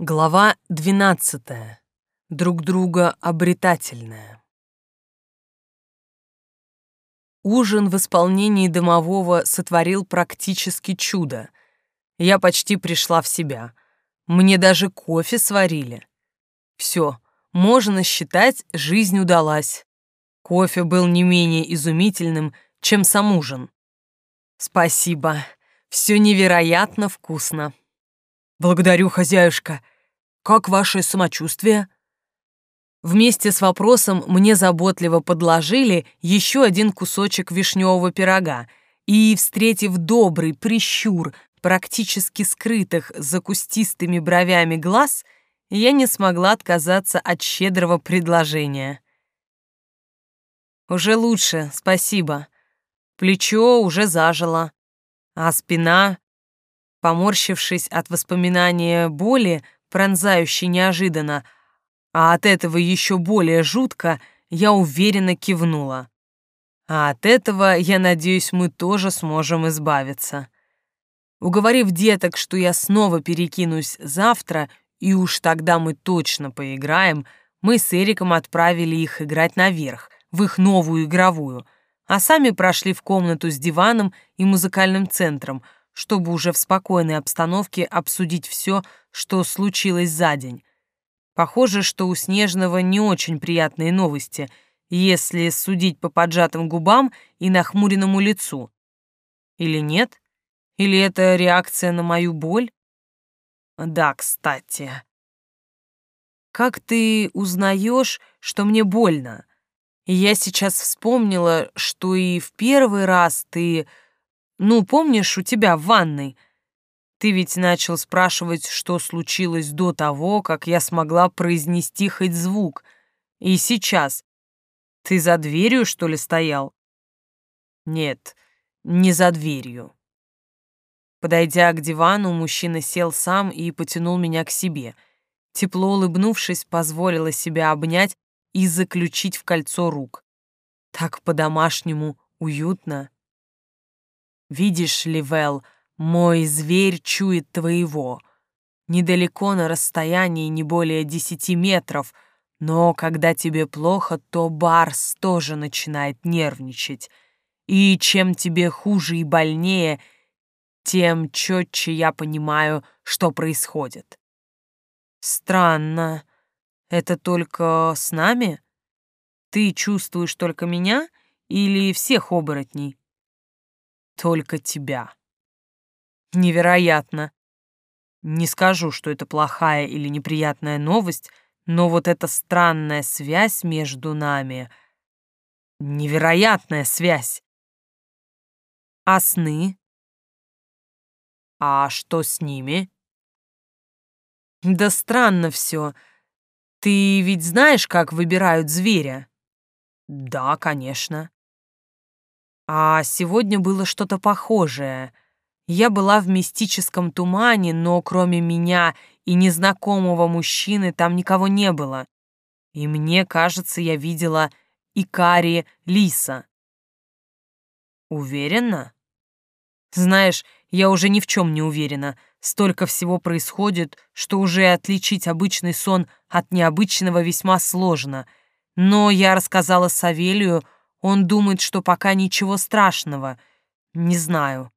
Глава двенадцатая. Друг друга обретательная. Ужин в исполнении домового сотворил практически чудо. Я почти пришла в себя. Мне даже кофе сварили. Все, можно считать, жизнь удалась. Кофе был не менее изумительным, чем сам ужин. Спасибо, все невероятно вкусно. «Благодарю, хозяюшка. Как ваше самочувствие?» Вместе с вопросом мне заботливо подложили еще один кусочек вишневого пирога, и, встретив добрый прищур практически скрытых за кустистыми бровями глаз, я не смогла отказаться от щедрого предложения. «Уже лучше, спасибо. Плечо уже зажило, а спина Поморщившись от воспоминания боли, пронзающей неожиданно, а от этого еще более жутко, я уверенно кивнула. А от этого, я надеюсь, мы тоже сможем избавиться. Уговорив деток, что я снова перекинусь завтра, и уж тогда мы точно поиграем, мы с Эриком отправили их играть наверх, в их новую игровую, а сами прошли в комнату с диваном и музыкальным центром — чтобы уже в спокойной обстановке обсудить все, что случилось за день. Похоже, что у Снежного не очень приятные новости, если судить по поджатым губам и нахмуренному лицу. Или нет? Или это реакция на мою боль? Да, кстати. Как ты узнаешь, что мне больно? я сейчас вспомнила, что и в первый раз ты ну, помнишь, у тебя в ванной? Ты ведь начал спрашивать, что случилось до того, как я смогла произнести хоть звук. И сейчас. Ты за дверью, что ли, стоял? Нет, не за дверью. Подойдя к дивану, мужчина сел сам и потянул меня к себе. Тепло улыбнувшись, позволила себя обнять и заключить в кольцо рук. Так по-домашнему уютно. Видишь ли, Вэл, мой зверь чует твоего. Недалеко на расстоянии не более десяти метров, но когда тебе плохо, то Барс тоже начинает нервничать. И чем тебе хуже и больнее, тем четче я понимаю, что происходит. Странно. Это только с нами? Ты чувствуешь только меня или всех оборотней? Только тебя. Невероятно. Не скажу, что это плохая или неприятная новость, но вот эта странная связь между нами... Невероятная связь. А сны? А что с ними? Да странно все. Ты ведь знаешь, как выбирают зверя? Да, конечно. А сегодня было что-то похожее. Я была в мистическом тумане, но кроме меня и незнакомого мужчины там никого не было. И мне кажется, я видела Икари Лиса. Уверена? Знаешь, я уже ни в чем не уверена. Столько всего происходит, что уже отличить обычный сон от необычного весьма сложно. Но я рассказала Савелию, он думает, что пока ничего страшного. Не знаю.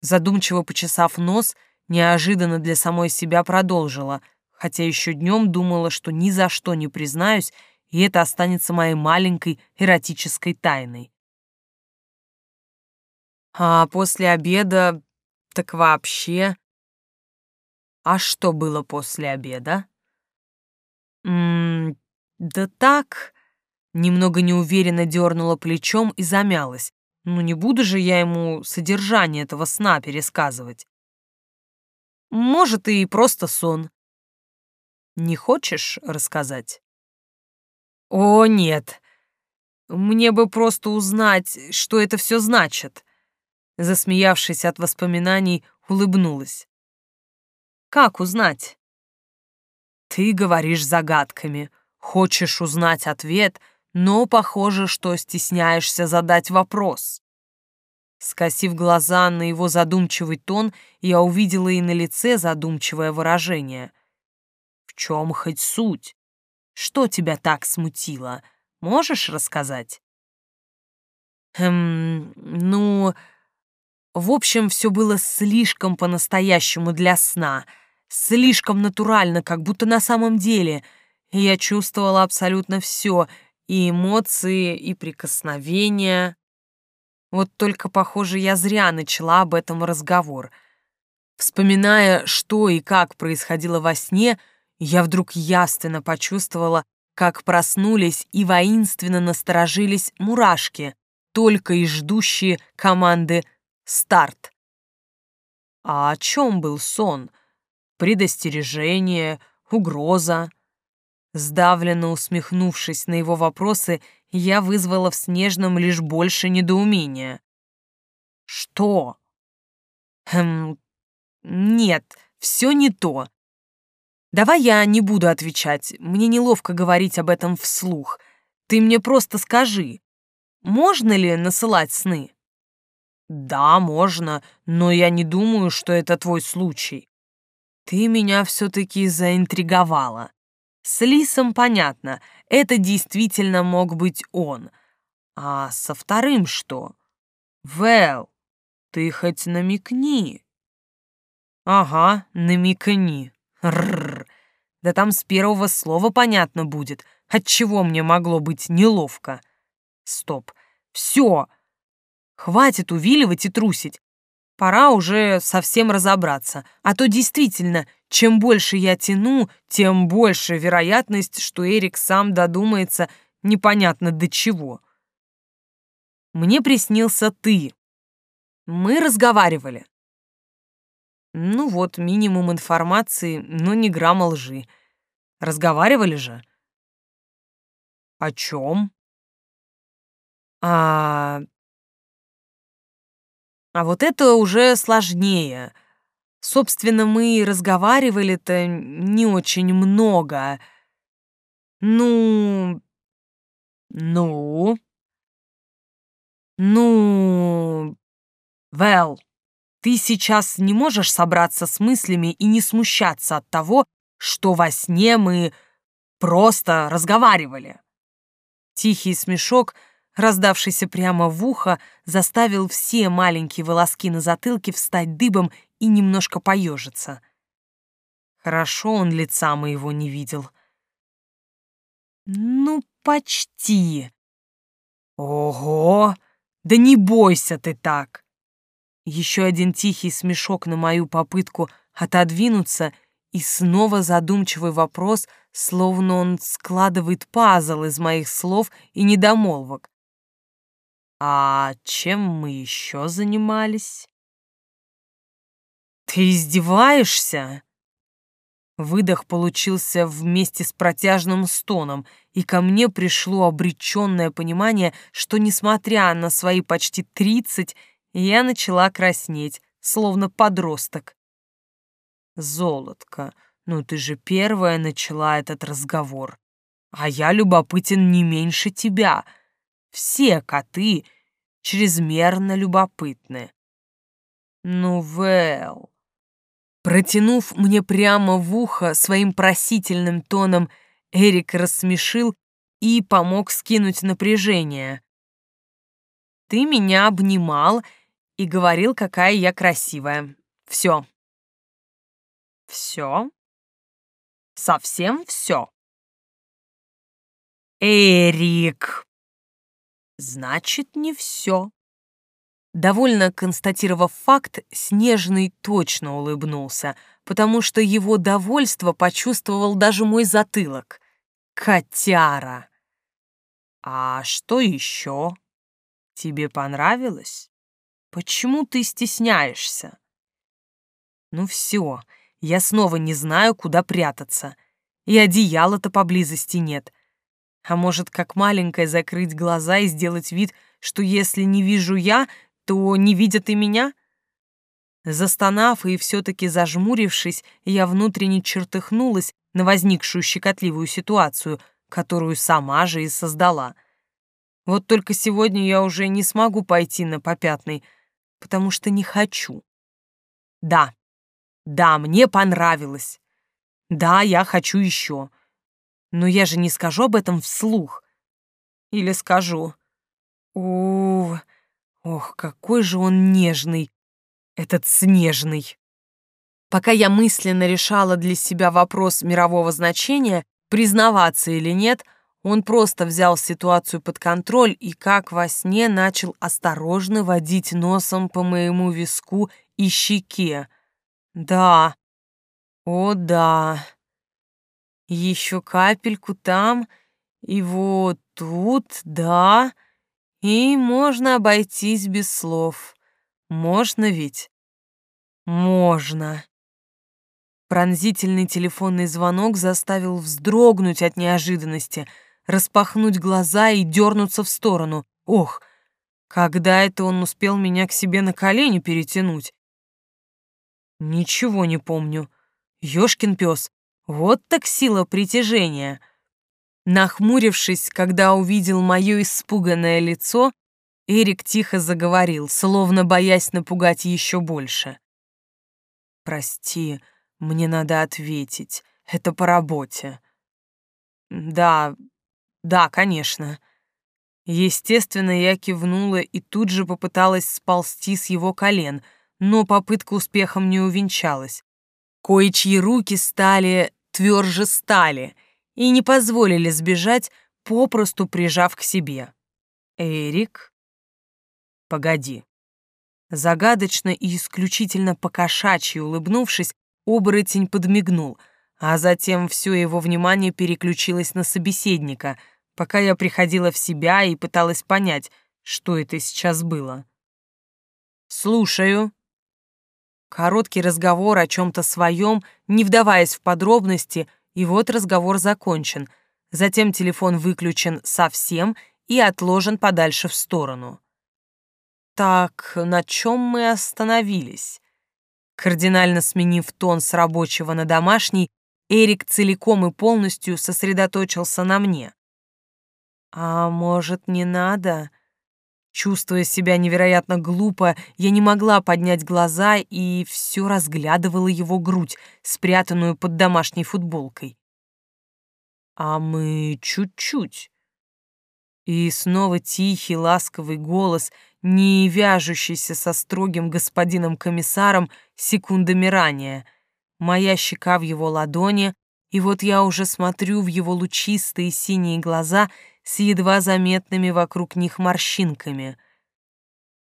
Задумчиво почесав нос, неожиданно для самой себя продолжила, хотя еще днем думала, что ни за что не признаюсь, и это останется моей маленькой эротической тайной. А после обеда так вообще... А что было после обеда? М -м да так, Немного неуверенно дернула плечом и замялась. Ну не буду же я ему содержание этого сна пересказывать. Может, и просто сон. Не хочешь рассказать? О, нет. Мне бы просто узнать, что это все значит. Засмеявшись от воспоминаний, улыбнулась. Как узнать? Ты говоришь загадками. Хочешь узнать ответ, но похоже, что стесняешься задать вопрос. Скосив глаза на его задумчивый тон, я увидела и на лице задумчивое выражение. чем хоть суть? Что тебя так смутило? Можешь рассказать?» «Эм, ну...» В общем, все было слишком по-настоящему для сна, слишком натурально, как будто на самом деле. Я чувствовала абсолютно все, и эмоции, и прикосновения. Вот только, похоже, я зря начала об этом разговор. Вспоминая, что и как происходило во сне, я вдруг явственно почувствовала, как проснулись и воинственно насторожились мурашки, только и ждущие команды «Старт». А о чем был сон? Предостережение, угроза? Сдавленно усмехнувшись на его вопросы, я вызвала в Снежном лишь больше недоумения. «Что?» «Хм... Нет, все не то. Давай я не буду отвечать, мне неловко говорить об этом вслух. Ты мне просто скажи, можно ли насылать сны?» «Да, можно, но я не думаю, что это твой случай. Ты меня все-таки заинтриговала. С Лисом понятно, это действительно мог быть он. А со вторым что? Вэл, ты хоть намекни. Ага, намекни. Рррр. Да там с первого слова понятно будет, от чего мне могло быть неловко. Стоп. Все. Хватит увиливать и трусить. Пора уже совсем разобраться, а то действительно, чем больше я тяну, тем больше вероятность, что Эрик сам додумается непонятно до чего. Мне приснился ты. Мы разговаривали. Ну вот, минимум информации, но не грамма лжи. Разговаривали же. О чем? А а вот это уже сложнее. Собственно, мы разговаривали-то не очень много. Ну... Ну... Ну... Вэл, ты сейчас не можешь собраться с мыслями и не смущаться от того, что во сне мы просто разговаривали. Тихий смешок — раздавшийся прямо в ухо, заставил все маленькие волоски на затылке встать дыбом и немножко поежиться. Хорошо он лица моего не видел. Ну, почти. Ого! Да не бойся ты так! Еще один тихий смешок на мою попытку отодвинуться и снова задумчивый вопрос, словно он складывает пазл из моих слов и недомолвок. А чем мы еще занимались? Ты издеваешься? Выдох получился вместе с протяжным стоном, и ко мне пришло обреченное понимание, что, несмотря на свои почти тридцать, я начала краснеть, словно подросток. «Золотко, ну ты же первая начала этот разговор, а я любопытен не меньше тебя», все коты чрезмерно любопытны. Ну, Вэл. Протянув мне прямо в ухо своим просительным тоном, Эрик рассмешил и помог скинуть напряжение. Ты меня обнимал и говорил, какая я красивая. Все. Все? Совсем все? Эрик! Значит, не все. Довольно констатировав факт, Снежный точно улыбнулся, потому что его довольство почувствовал даже мой затылок. Котяра! А что еще? Тебе понравилось? Почему ты стесняешься? Ну все, я снова не знаю, куда прятаться. И одеяла-то поблизости нет. А может, как маленькая, закрыть глаза и сделать вид, что если не вижу я, то не видят и меня? Застонав и все-таки зажмурившись, я внутренне чертыхнулась на возникшую щекотливую ситуацию, которую сама же и создала. Вот только сегодня я уже не смогу пойти на попятный, потому что не хочу. Да, да, мне понравилось. Да, я хочу еще. Но я же не скажу об этом вслух. Или скажу. У, ох, какой же он нежный, этот снежный. Пока я мысленно решала для себя вопрос мирового значения, признаваться или нет, он просто взял ситуацию под контроль и, как во сне, начал осторожно водить носом по моему виску и щеке. Да, о да, еще капельку там, и вот тут, да, и можно обойтись без слов. Можно ведь? Можно. Пронзительный телефонный звонок заставил вздрогнуть от неожиданности, распахнуть глаза и дернуться в сторону. Ох, когда это он успел меня к себе на колени перетянуть? Ничего не помню. Ёшкин пес, вот так сила притяжения. Нахмурившись, когда увидел мое испуганное лицо, Эрик тихо заговорил, словно боясь напугать еще больше. «Прости, мне надо ответить. Это по работе». «Да, да, конечно». Естественно, я кивнула и тут же попыталась сползти с его колен, но попытка успехом не увенчалась. Кое-чьи руки стали тверже стали и не позволили сбежать, попросту прижав к себе. «Эрик?» «Погоди». Загадочно и исключительно покошачьи улыбнувшись, оборотень подмигнул, а затем все его внимание переключилось на собеседника, пока я приходила в себя и пыталась понять, что это сейчас было. «Слушаю», Короткий разговор о чем-то своем, не вдаваясь в подробности, и вот разговор закончен. Затем телефон выключен совсем и отложен подальше в сторону. Так, на чем мы остановились? Кардинально сменив тон с рабочего на домашний, Эрик целиком и полностью сосредоточился на мне. «А может, не надо?» Чувствуя себя невероятно глупо, я не могла поднять глаза и все разглядывала его грудь, спрятанную под домашней футболкой. «А мы чуть-чуть». И снова тихий, ласковый голос, не вяжущийся со строгим господином-комиссаром секундами ранее. Моя щека в его ладони, и вот я уже смотрю в его лучистые синие глаза — с едва заметными вокруг них морщинками.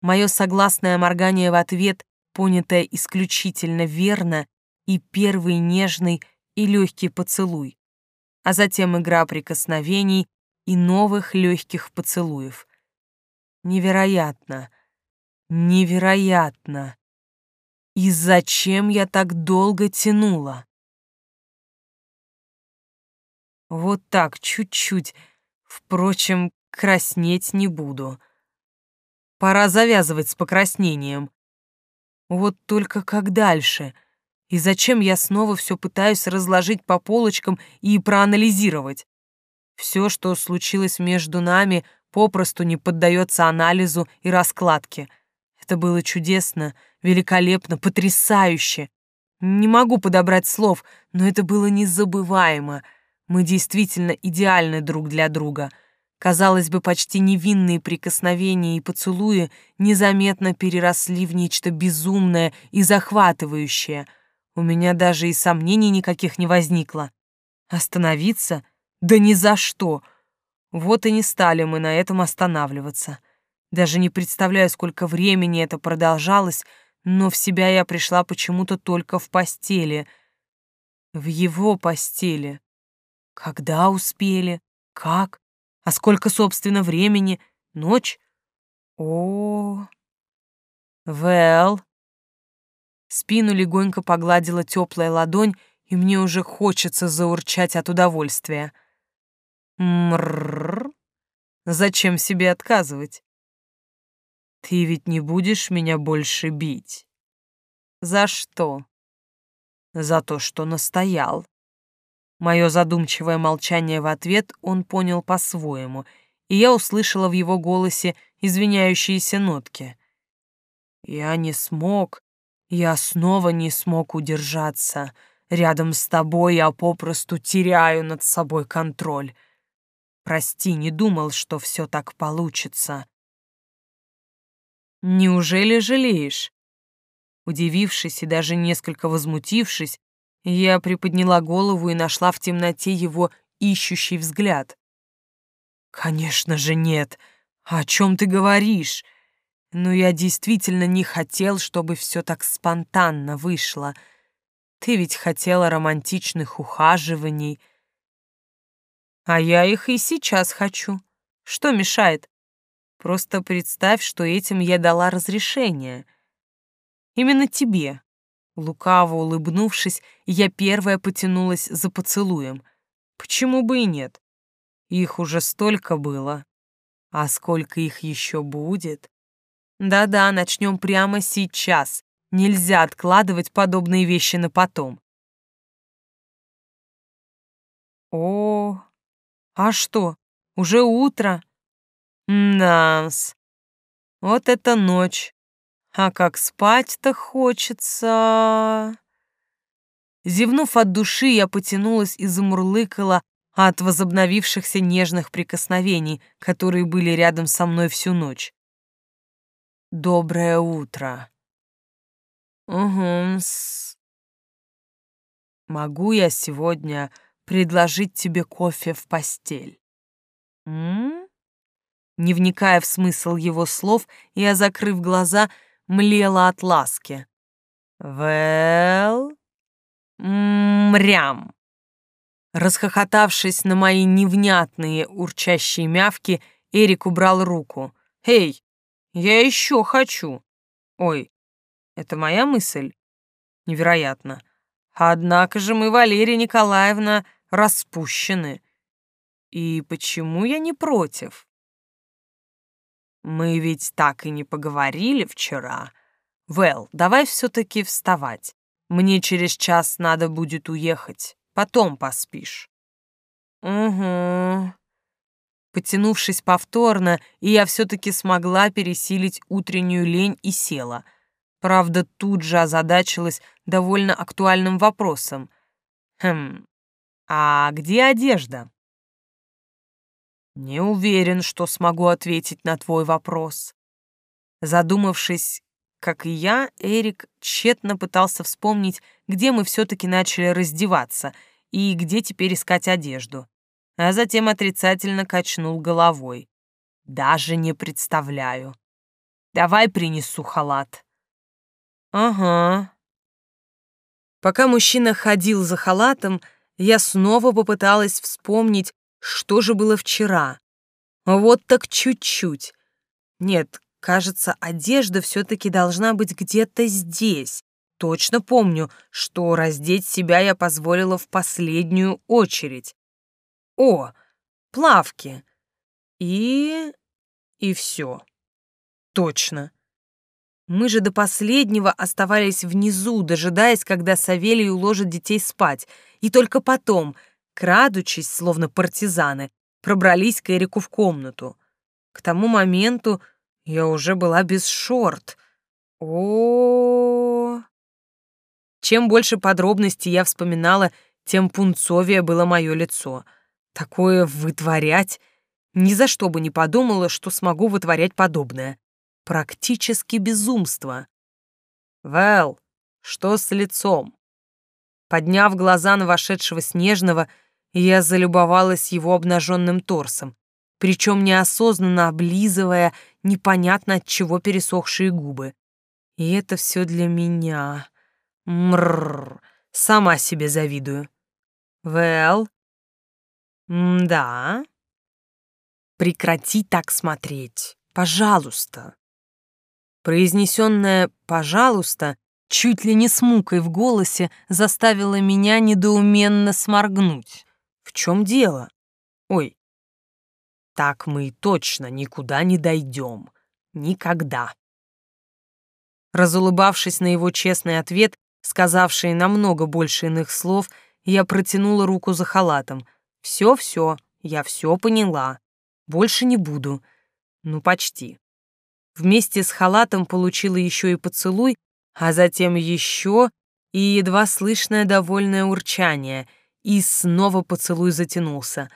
Мое согласное моргание в ответ, понятое исключительно верно, и первый нежный и легкий поцелуй, а затем игра прикосновений и новых легких поцелуев. Невероятно, невероятно. И зачем я так долго тянула? Вот так, чуть-чуть, Впрочем, краснеть не буду. Пора завязывать с покраснением. Вот только как дальше? И зачем я снова все пытаюсь разложить по полочкам и проанализировать? Все, что случилось между нами, попросту не поддается анализу и раскладке. Это было чудесно, великолепно, потрясающе. Не могу подобрать слов, но это было незабываемо — мы действительно идеальны друг для друга. Казалось бы, почти невинные прикосновения и поцелуи незаметно переросли в нечто безумное и захватывающее. У меня даже и сомнений никаких не возникло. Остановиться? Да ни за что! Вот и не стали мы на этом останавливаться. Даже не представляю, сколько времени это продолжалось, но в себя я пришла почему-то только в постели. В его постели. Когда успели? Как? А сколько, собственно, времени? Ночь? О, Вэл. Спину легонько погладила теплая ладонь, и мне уже хочется заурчать от удовольствия. Мрррр. Зачем себе отказывать? Ты ведь не будешь меня больше бить. За что? За то, что настоял. Мое задумчивое молчание в ответ он понял по-своему, и я услышала в его голосе извиняющиеся нотки. Я не смог, я снова не смог удержаться. Рядом с тобой я попросту теряю над собой контроль. Прости, не думал, что все так получится. Неужели жалеешь? Удивившись и даже несколько возмутившись, я приподняла голову и нашла в темноте его ищущий взгляд. «Конечно же нет. О чем ты говоришь? Но я действительно не хотел, чтобы все так спонтанно вышло. Ты ведь хотела романтичных ухаживаний. А я их и сейчас хочу. Что мешает? Просто представь, что этим я дала разрешение». Именно тебе. Лукаво улыбнувшись, я первая потянулась за поцелуем. Почему бы и нет? Их уже столько было. А сколько их еще будет? Да-да, начнем прямо сейчас. Нельзя откладывать подобные вещи на потом. О, а что, уже утро? Нас. Вот это ночь. А как спать-то хочется. Зевнув от души, я потянулась и замурлыкала от возобновившихся нежных прикосновений, которые были рядом со мной всю ночь. Доброе утро. Угу. Могу я сегодня предложить тебе кофе в постель? М? Не вникая в смысл его слов, я, закрыв глаза, млела от ласки. «Вэлл? Мрям!» Расхохотавшись на мои невнятные урчащие мявки, Эрик убрал руку. «Эй, я еще хочу!» «Ой, это моя мысль?» «Невероятно. Однако же мы, Валерия Николаевна, распущены. И почему я не против?» Мы ведь так и не поговорили вчера. Вэл, давай все-таки вставать. Мне через час надо будет уехать. Потом поспишь. Угу. Потянувшись повторно, и я все-таки смогла пересилить утреннюю лень и села. Правда, тут же озадачилась довольно актуальным вопросом. Хм, а где одежда? Не уверен, что смогу ответить на твой вопрос. Задумавшись, как и я, Эрик тщетно пытался вспомнить, где мы все-таки начали раздеваться и где теперь искать одежду. А затем отрицательно качнул головой. Даже не представляю. Давай принесу халат. Ага. Пока мужчина ходил за халатом, я снова попыталась вспомнить, что же было вчера? Вот так чуть-чуть. Нет, кажется, одежда все-таки должна быть где-то здесь. Точно помню, что раздеть себя я позволила в последнюю очередь. О, плавки. И... и все. Точно. Мы же до последнего оставались внизу, дожидаясь, когда Савелий уложит детей спать, и только потом, крадучись, словно партизаны, пробрались к Эрику в комнату. К тому моменту я уже была без шорт. О, Чем больше подробностей я вспоминала, тем пунцовее было мое лицо. Такое вытворять ни за что бы не подумала, что смогу вытворять подобное. Практически безумство. Вэл, что с лицом? Подняв глаза на вошедшего Снежного, я залюбовалась его обнаженным торсом, причем неосознанно облизывая непонятно от чего пересохшие губы. И это все для меня. Мрррр, сама себе завидую. Вэл? Да. Прекрати так смотреть, пожалуйста. Произнесенное «пожалуйста» чуть ли не с мукой в голосе заставило меня недоуменно сморгнуть. В чем дело? Ой, так мы точно никуда не дойдем. Никогда. Разулыбавшись на его честный ответ, сказавший намного больше иных слов, я протянула руку за халатом. Все-все, я все поняла. Больше не буду. Ну, почти. Вместе с халатом получила еще и поцелуй, а затем еще и едва слышное довольное урчание, и снова поцелуй затянулся.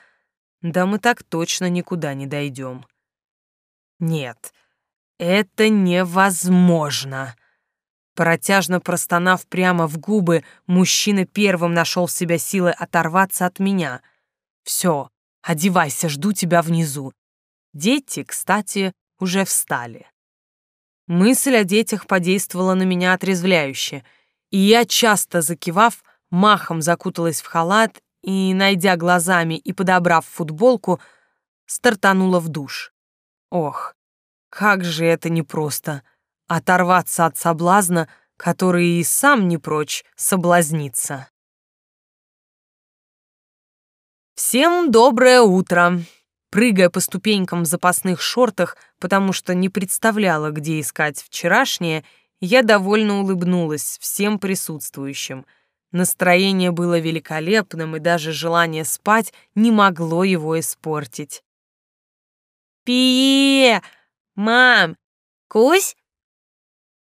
Да мы так точно никуда не дойдем. Нет, это невозможно. Протяжно простонав прямо в губы, мужчина первым нашел в себя силы оторваться от меня. Все, одевайся, жду тебя внизу. Дети, кстати, уже встали. Мысль о детях подействовала на меня отрезвляюще, и я, часто закивав, махом закуталась в халат и, найдя глазами и подобрав футболку, стартанула в душ. Ох, как же это непросто — оторваться от соблазна, который и сам не прочь соблазниться. Всем доброе утро! Прыгая по ступенькам в запасных шортах, потому что не представляла, где искать вчерашнее, я довольно улыбнулась всем присутствующим. Настроение было великолепным, и даже желание спать не могло его испортить. «Пие! Мам! Кусь?»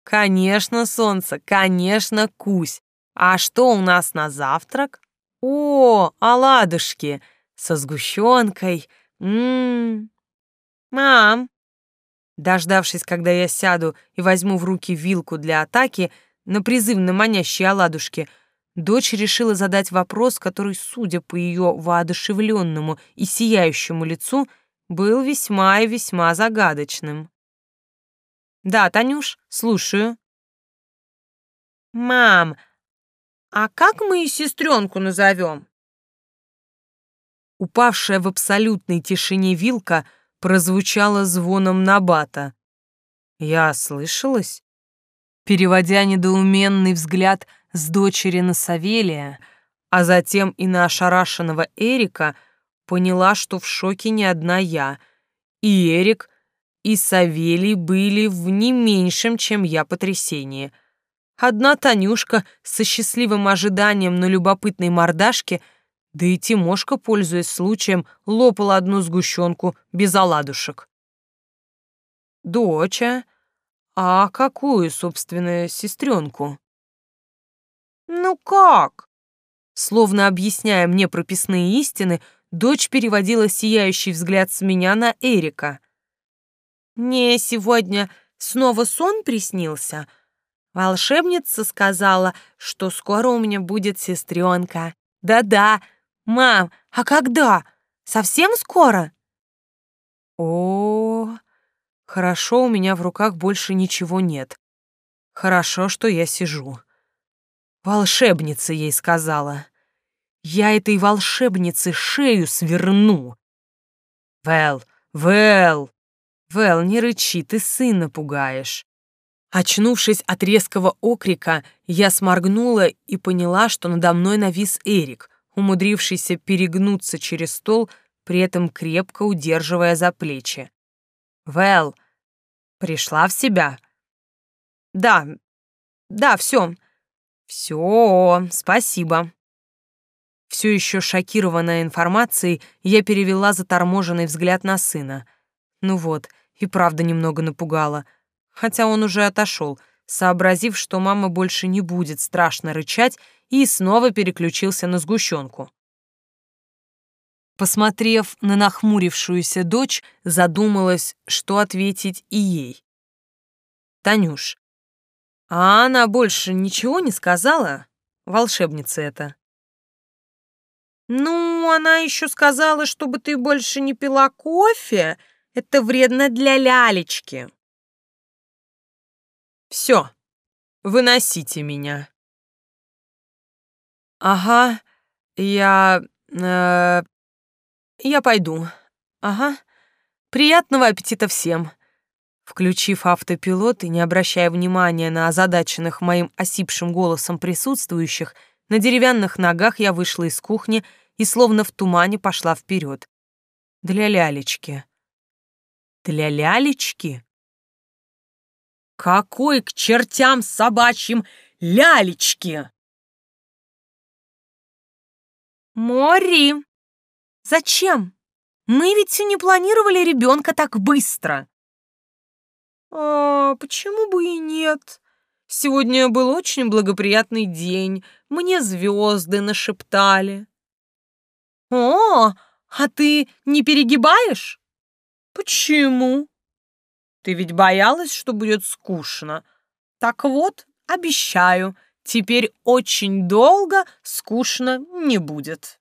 «Конечно, солнце, конечно, кусь. А что у нас на завтрак?» «О, оладушки со сгущенкой!» Ммм. Мам. Дождавшись, когда я сяду и возьму в руки вилку для атаки на призывно манящие оладушки, дочь решила задать вопрос, который, судя по ее воодушевленному и сияющему лицу, был весьма и весьма загадочным. «Да, Танюш, слушаю». «Мам, а как мы и сестренку назовем?» Упавшая в абсолютной тишине вилка прозвучала звоном набата. Я слышалась? Переводя недоуменный взгляд с дочери на Савелия, а затем и на ошарашенного Эрика, поняла, что в шоке не одна я. И Эрик, и Савелий были в не меньшем, чем я, потрясении. Одна Танюшка со счастливым ожиданием на любопытной мордашке — да и Тимошка, пользуясь случаем, лопала одну сгущенку без оладушек. «Доча, а какую, собственно, сестренку?» «Ну как?» Словно объясняя мне прописные истины, дочь переводила сияющий взгляд с меня на Эрика. «Мне сегодня снова сон приснился. Волшебница сказала, что скоро у меня будет сестренка. Да-да, «Мам, а когда? Совсем скоро?» О, хорошо, у меня в руках больше ничего нет. Хорошо, что я сижу. Волшебница ей сказала. Я этой волшебнице шею сверну. Вэл, Вэл, Вэл, не рычи, ты сына пугаешь. Очнувшись от резкого окрика, я сморгнула и поняла, что надо мной навис Эрик умудрившийся перегнуться через стол, при этом крепко удерживая за плечи. «Вэл, пришла в себя?» «Да, да, все. Все, спасибо». Все еще шокированная информацией, я перевела заторможенный взгляд на сына. Ну вот, и правда немного напугала. Хотя он уже отошел, сообразив, что мама больше не будет страшно рычать и снова переключился на сгущенку. Посмотрев на нахмурившуюся дочь, задумалась, что ответить и ей. «Танюш, а она больше ничего не сказала? Волшебница это». «Ну, она еще сказала, чтобы ты больше не пила кофе. Это вредно для лялечки». «Все, выносите меня». «Ага, я... Э, я пойду. Ага. Приятного аппетита всем». Включив автопилот и не обращая внимания на озадаченных моим осипшим голосом присутствующих, на деревянных ногах я вышла из кухни и словно в тумане пошла вперед. Для лялечки. Для лялечки? Какой к чертям собачьим лялечки? «Мори! Зачем? Мы ведь не планировали ребенка так быстро!» «А почему бы и нет? Сегодня был очень благоприятный день. Мне звезды нашептали. О, а ты не перегибаешь? Почему? Ты ведь боялась, что будет скучно. Так вот, обещаю, теперь очень долго скучно не будет.